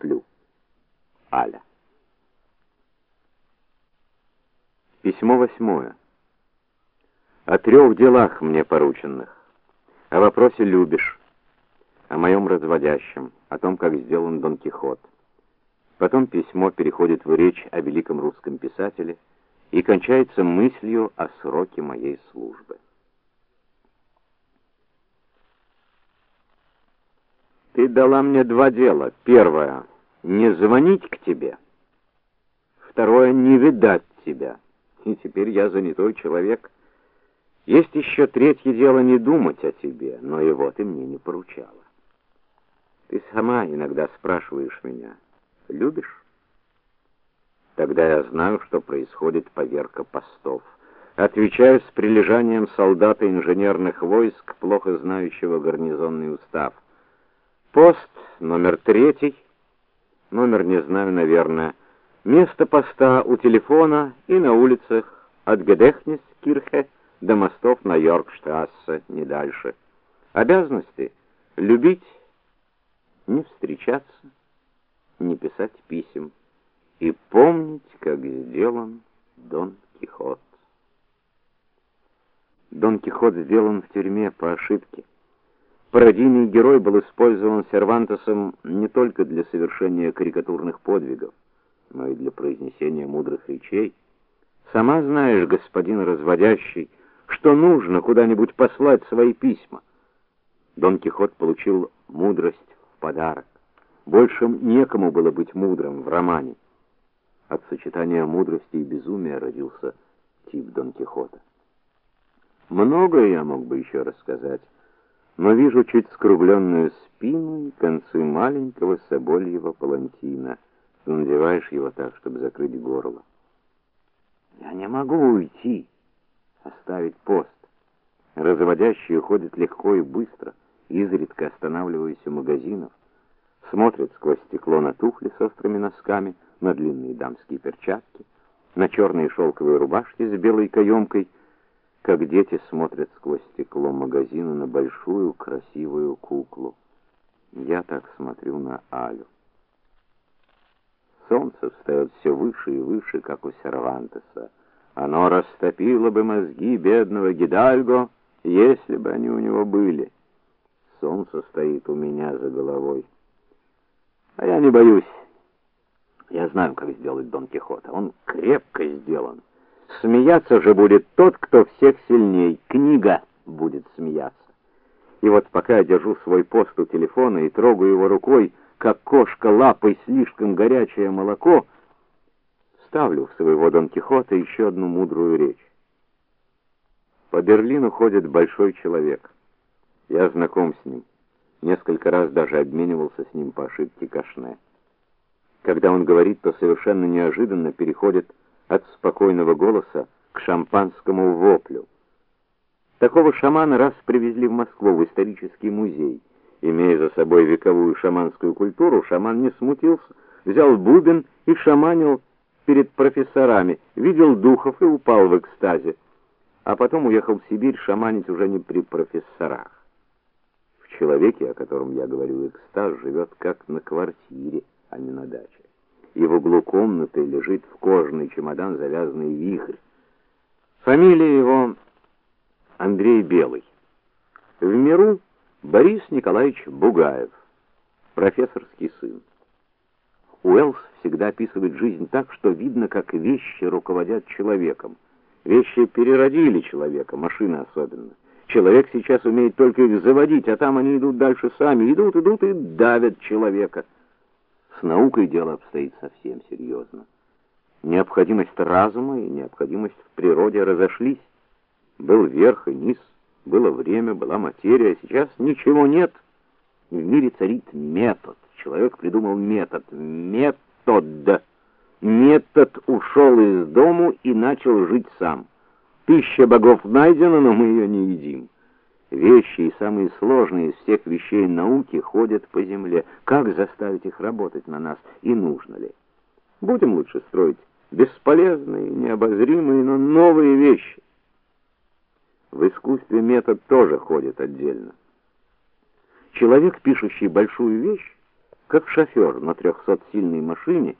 сплю. Аля. Письмо восьмое. О трех делах мне порученных. О вопросе любишь, о моем разводящем, о том, как сделан Дон Кихот. Потом письмо переходит в речь о великом русском писателе и кончается мыслью о сроке моей службы. Ты дала мне два дела. Первое не звонить к тебе. Второе не видать тебя. И теперь я занятой человек. Есть еще третье дело не думать о тебе, но его ты мне не поручала. Ты сама иногда спрашиваешь меня: "Любишь?" Тогда я знаю, что происходит поверка постов. Отвечаю с прилежанием солдата инженерных войск, плохо знающего гарнизонный устав. Пост номер третий, номер не знаю, наверное. Место поста у телефона и на улицах от Гедехнис-Кирхе до мостов на Йоркштрассе, не дальше. Обязанности любить, не встречаться, не писать писем и помнить, как сделан Дон Кихот. Дон Кихот сделан в тюрьме по ошибке. Пародийный герой был использован Сервантесом не только для совершения карикатурных подвигов, но и для произнесения мудрых речей. Сама знаешь, господин разводящий, что нужно куда-нибудь послать свои письма. Дон Кихот получил мудрость в подарок. Больше некому было быть мудрым в романе. От сочетания мудрости и безумия родился тип Дон Кихота. Многое я мог бы еще рассказать но вижу чуть скругленную спину и концы маленького собольего палантина. Ты надеваешь его так, чтобы закрыть горло. Я не могу уйти, оставить пост. Разводящий уходит легко и быстро, изредка останавливаясь у магазинов, смотрит сквозь стекло на туфли с острыми носками, на длинные дамские перчатки, на черные шелковые рубашки с белой каемкой — как дети смотрят сквозь стекло магазина на большую красивую куклу. Я так смотрю на Алю. Солнце встает все выше и выше, как у Сервантеса. Оно растопило бы мозги бедного Гидальго, если бы они у него были. Солнце стоит у меня за головой. А я не боюсь. Я знаю, как сделать Дон Кихота. Он крепко сделан. Смеяться же будет тот, кто всех сильней. Книга будет смеяться. И вот пока я держу свой пост у телефона и трогаю его рукой, как кошка лапой слишком горячее молоко, ставлю в своего Дон Кихота еще одну мудрую речь. По Берлину ходит большой человек. Я знаком с ним. Несколько раз даже обменивался с ним по ошибке Кашне. Когда он говорит, то совершенно неожиданно переходит от спокойного голоса к шампанскому воплю. Такого шамана раз привезли в Москву в исторический музей. Имея за собой вековую шаманскую культуру, шаман не смутился, взял бубен и шаманил перед профессорами, видел духов и упал в экстазе. А потом уехал в Сибирь шаманить уже не при профессорах. В человеке, о котором я говорю, экстаз живет как на квартире, а не на даче и в углу комнаты лежит в кожаный чемодан завязанный вихрь. Фамилия его Андрей Белый. В миру Борис Николаевич Бугаев, профессорский сын. Уэллс всегда описывает жизнь так, что видно, как вещи руководят человеком. Вещи переродили человека, машины особенно. Человек сейчас умеет только их заводить, а там они идут дальше сами, идут, идут и давят человека. С наукой дело обстоит совсем серьезно. Необходимость разума и необходимость в природе разошлись. Был верх и низ, было время, была материя, сейчас ничего нет. В мире царит метод. Человек придумал метод. Метод. Метод ушел из дому и начал жить сам. Тысяча богов найдено, но мы ее не едим. Вещи и самые сложные из всех вещей науки ходят по земле. Как заставить их работать на нас и нужно ли? Будем лучше строить бесполезные, необозримые, но новые вещи. В искусстве метод тоже ходит отдельно. Человек, пишущий большую вещь, как шофер на трехсотсильной машине